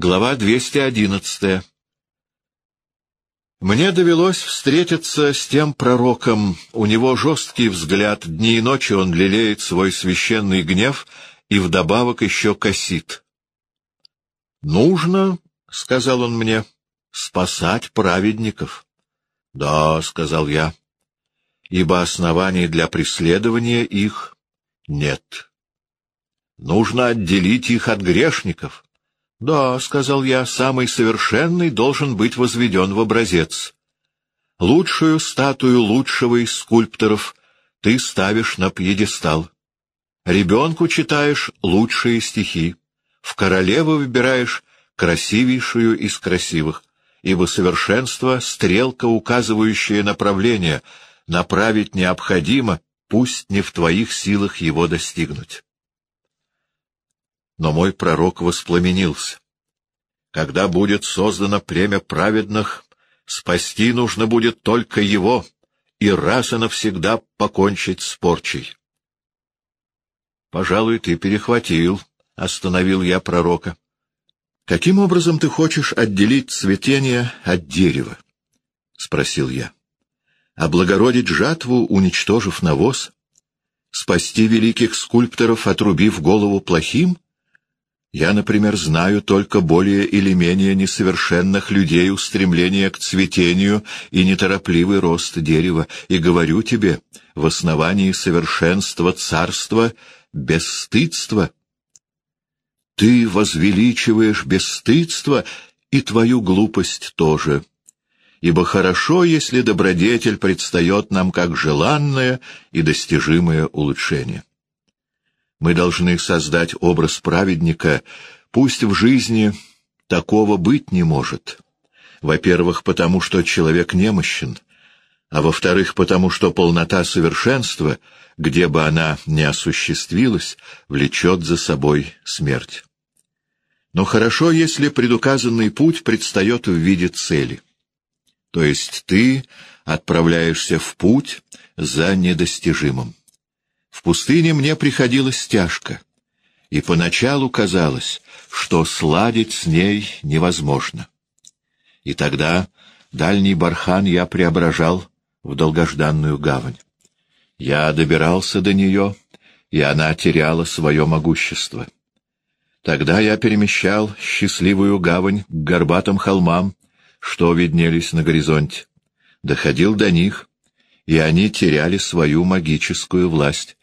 Глава 211 Мне довелось встретиться с тем пророком. У него жесткий взгляд, дни и ночи он лелеет свой священный гнев и вдобавок еще косит. «Нужно, — сказал он мне, — спасать праведников». «Да, — сказал я, — ибо оснований для преследования их нет. Нужно отделить их от грешников». — Да, — сказал я, — самый совершенный должен быть возведен в образец. Лучшую статую лучшего из скульпторов ты ставишь на пьедестал. Ребенку читаешь лучшие стихи. В королеву выбираешь красивейшую из красивых, ибо совершенство — стрелка, указывающая направление, направить необходимо, пусть не в твоих силах его достигнуть но мой пророк воспламенился. Когда будет создано племя праведных, спасти нужно будет только его и раз и навсегда покончить с порчей. — Пожалуй, ты перехватил, — остановил я пророка. — Каким образом ты хочешь отделить цветение от дерева? — спросил я. — Облагородить жатву, уничтожив навоз? Спасти великих скульпторов, отрубив голову плохим? — я, например, знаю только более или менее несовершенных людей устремление к цветению и неторопливый рост дерева, и говорю тебе, в основании совершенства царства — бесстыдство. Ты возвеличиваешь бесстыдство и твою глупость тоже, ибо хорошо, если добродетель предстает нам как желанное и достижимое улучшение. Мы должны создать образ праведника, пусть в жизни такого быть не может. Во-первых, потому что человек немощен, а во-вторых, потому что полнота совершенства, где бы она ни осуществилась, влечет за собой смерть. Но хорошо, если предуказанный путь предстает в виде цели. То есть ты отправляешься в путь за недостижимым. В пустыне мне приходилось тяжко, и поначалу казалось, что сладить с ней невозможно. И тогда дальний бархан я преображал в долгожданную гавань. Я добирался до нее, и она теряла свое могущество. Тогда я перемещал счастливую гавань к горбатым холмам, что виднелись на горизонте, доходил до них, и они теряли свою магическую власть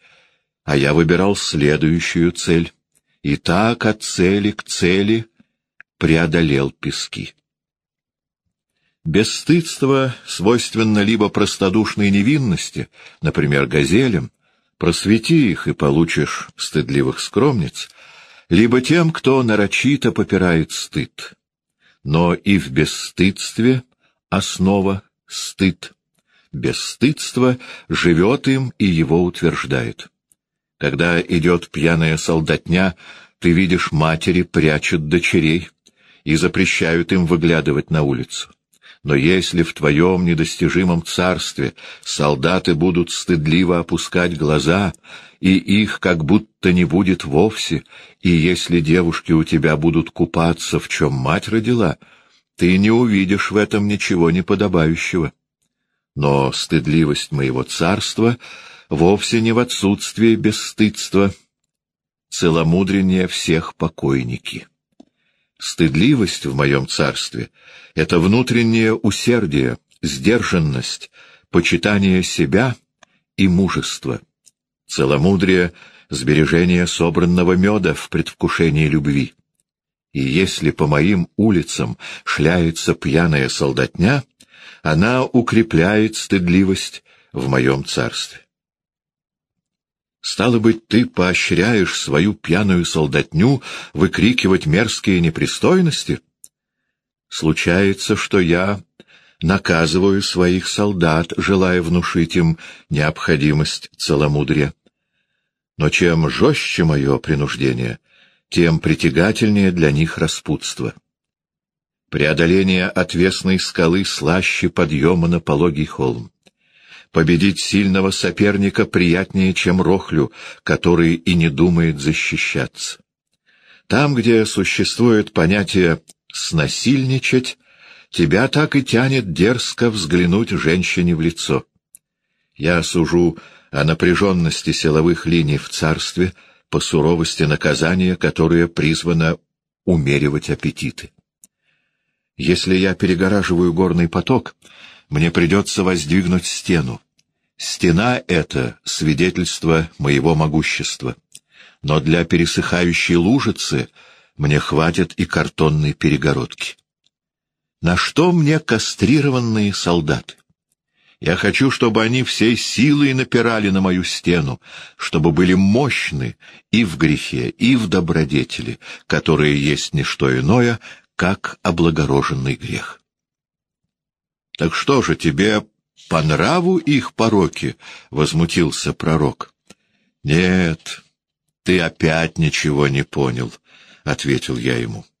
а я выбирал следующую цель, и так от цели к цели преодолел пески. Бесстыдство свойственно либо простодушной невинности, например, газелям, просвети их и получишь стыдливых скромниц, либо тем, кто нарочито попирает стыд. Но и в бесстыдстве основа — стыд. Бесстыдство живет им и его утверждает. Когда идет пьяная солдатня, ты видишь, матери прячут дочерей и запрещают им выглядывать на улицу. Но если в твоем недостижимом царстве солдаты будут стыдливо опускать глаза, и их как будто не будет вовсе, и если девушки у тебя будут купаться, в чем мать родила, ты не увидишь в этом ничего неподобающего. Но стыдливость моего царства вовсе не в отсутствии бесстыдства, целомудрение всех покойники. Стыдливость в моем царстве — это внутреннее усердие, сдержанность, почитание себя и мужество. Целомудрие — сбережение собранного меда в предвкушении любви. И если по моим улицам шляется пьяная солдатня, она укрепляет стыдливость в моем царстве. Стало быть, ты поощряешь свою пьяную солдатню выкрикивать мерзкие непристойности? Случается, что я наказываю своих солдат, желая внушить им необходимость целомудрия. Но чем жестче мое принуждение, тем притягательнее для них распутство. Преодоление отвесной скалы слаще подъема на пологий холм. Победить сильного соперника приятнее, чем Рохлю, который и не думает защищаться. Там, где существует понятие «снасильничать», тебя так и тянет дерзко взглянуть женщине в лицо. Я сужу о напряженности силовых линий в царстве по суровости наказания, которое призвано умеривать аппетиты. Если я перегораживаю горный поток, мне придется воздвигнуть стену. Стена — это свидетельство моего могущества. Но для пересыхающей лужицы мне хватит и картонной перегородки. На что мне кастрированные солдаты? Я хочу, чтобы они всей силой напирали на мою стену, чтобы были мощны и в грехе, и в добродетели, которые есть не что иное, как облагороженный грех. — Так что же, тебе по нраву их пороки? — возмутился пророк. — Нет, ты опять ничего не понял, — ответил я ему. —